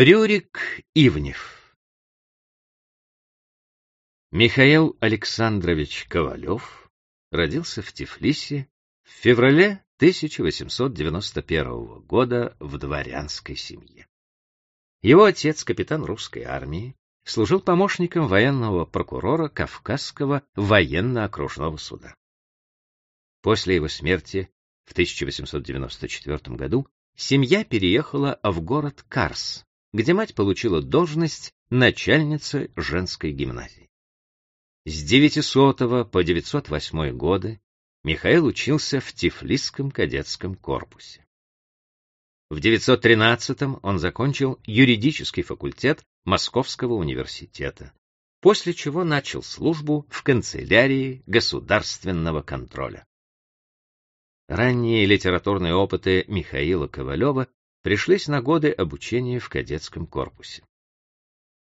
Рюрик Ивнев Михаил Александрович Ковалев родился в Тифлисе в феврале 1891 года в дворянской семье. Его отец, капитан русской армии, служил помощником военного прокурора Кавказского военно-окружного суда. После его смерти в 1894 году семья переехала в город Карс, где мать получила должность начальницы женской гимназии. С 900 по 908 годы Михаил учился в Тифлисском кадетском корпусе. В 913 он закончил юридический факультет Московского университета, после чего начал службу в канцелярии государственного контроля. Ранние литературные опыты Михаила Ковалева пришлись на годы обучения в кадетском корпусе.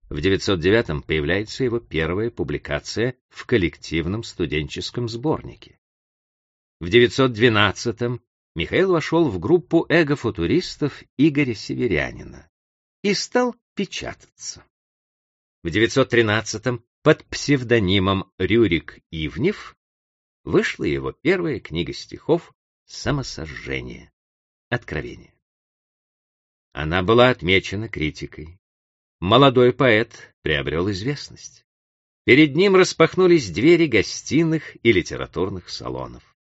В 909-м появляется его первая публикация в коллективном студенческом сборнике. В 912-м Михаил вошел в группу эго-футуристов Игоря Северянина и стал печататься. В 913-м под псевдонимом Рюрик Ивнев вышла его первая книга стихов «Самосожжение. Откровение». Она была отмечена критикой. Молодой поэт приобрел известность. Перед ним распахнулись двери гостиных и литературных салонов.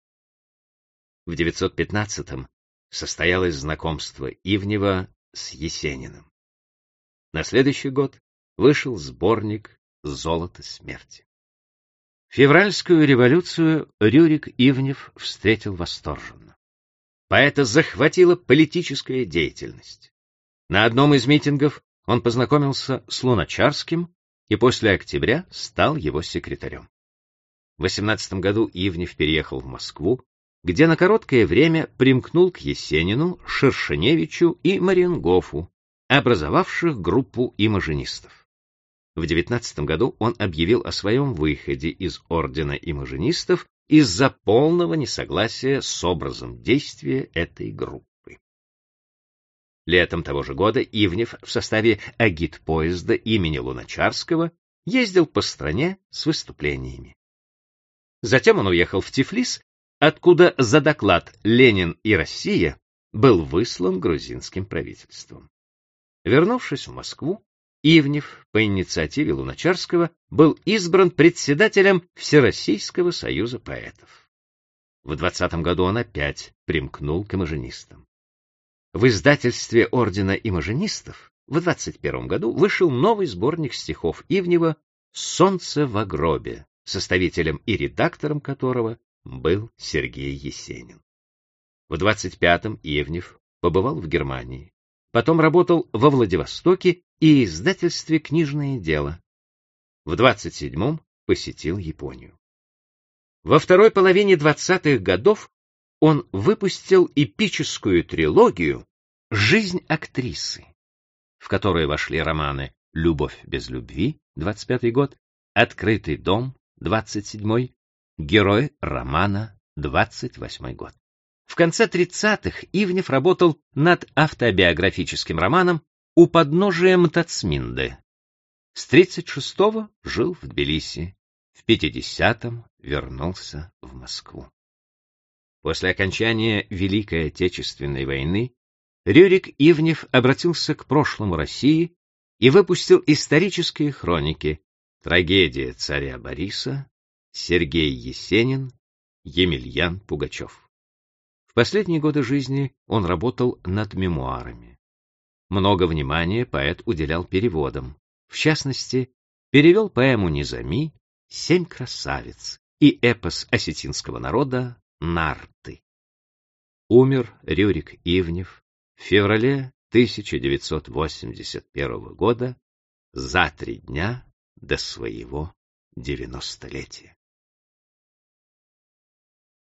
В 915-м состоялось знакомство Ивнева с Есениным. На следующий год вышел сборник «Золото смерти». Февральскую революцию Рюрик Ивнев встретил восторженно. Поэта захватила политическая деятельность. На одном из митингов он познакомился с Луначарским и после октября стал его секретарем. В 18 году Ивнев переехал в Москву где на короткое время примкнул к Есенину, Шершеневичу и Мариенгофу, образовавших группу имажинистов. В 19 году он объявил о своем выходе из ордена имажинистов из-за полного несогласия с образом действия этой группы. Летом того же года Ивнев в составе агитпоезда имени Луначарского ездил по стране с выступлениями. Затем он уехал в Тифлис откуда за доклад «Ленин и Россия» был выслан грузинским правительством. Вернувшись в Москву, Ивнев по инициативе Луначарского был избран председателем Всероссийского союза поэтов. В 20 году он опять примкнул к имажинистам. В издательстве Ордена имажинистов в 21 году вышел новый сборник стихов Ивнева «Солнце в гробе», составителем и редактором которого был Сергей Есенин. В 25-м Ивнев побывал в Германии, потом работал во Владивостоке и издательстве «Книжное дело». В 27-м посетил Японию. Во второй половине 20-х годов он выпустил эпическую трилогию «Жизнь актрисы», в которой вошли романы «Любовь без любви» 25 год, «Открытый дом» 27 Герой романа «28 год». В конце 30-х Ивнев работал над автобиографическим романом «У подножия Мтацминды». С 36-го жил в Тбилиси, в 50-м вернулся в Москву. После окончания Великой Отечественной войны Рюрик Ивнев обратился к прошлому России и выпустил исторические хроники «Трагедия царя Бориса», Сергей Есенин, Емельян Пугачев. В последние годы жизни он работал над мемуарами. Много внимания поэт уделял переводам. В частности, перевел поэму Низами «Семь красавиц» и эпос осетинского народа «Нарты». Умер Рюрик Ивнев в феврале 1981 года за три дня до своего девяностолетия.